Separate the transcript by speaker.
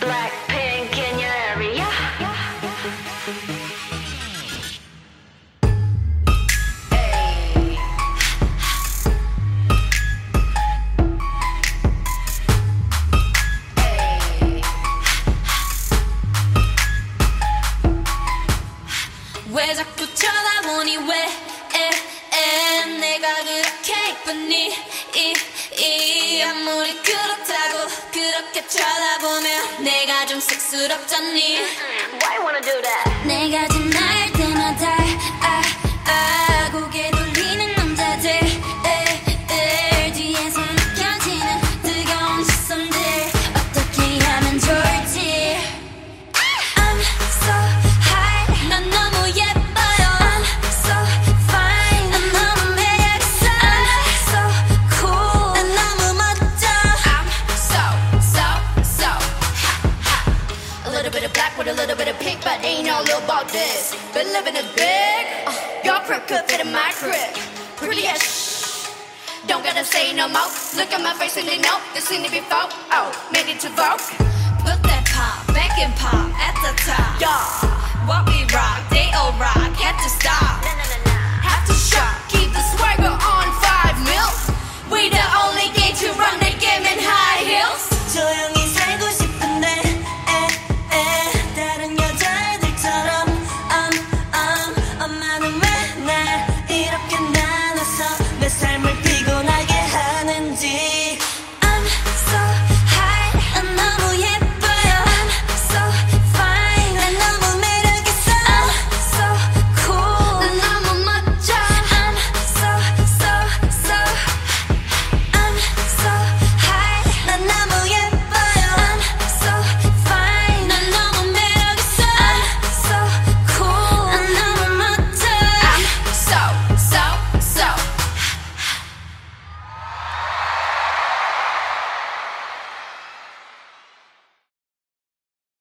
Speaker 1: Blackpink
Speaker 2: 아무리 그렇다고 그렇게 쳐다보면 내가 좀 쑥스럽잖니
Speaker 1: Why wanna do that?
Speaker 2: 내가 전화할
Speaker 3: a little bit of pink, but ain't all about this. Been living it big. Uh, your crib could fit in my crib. Pretty as. Don't gotta say no more. Look at my face and they know they seen it before. Oh, made it to vote.
Speaker 2: Put that pop back and pop at the top
Speaker 3: Yeah,
Speaker 2: What we rock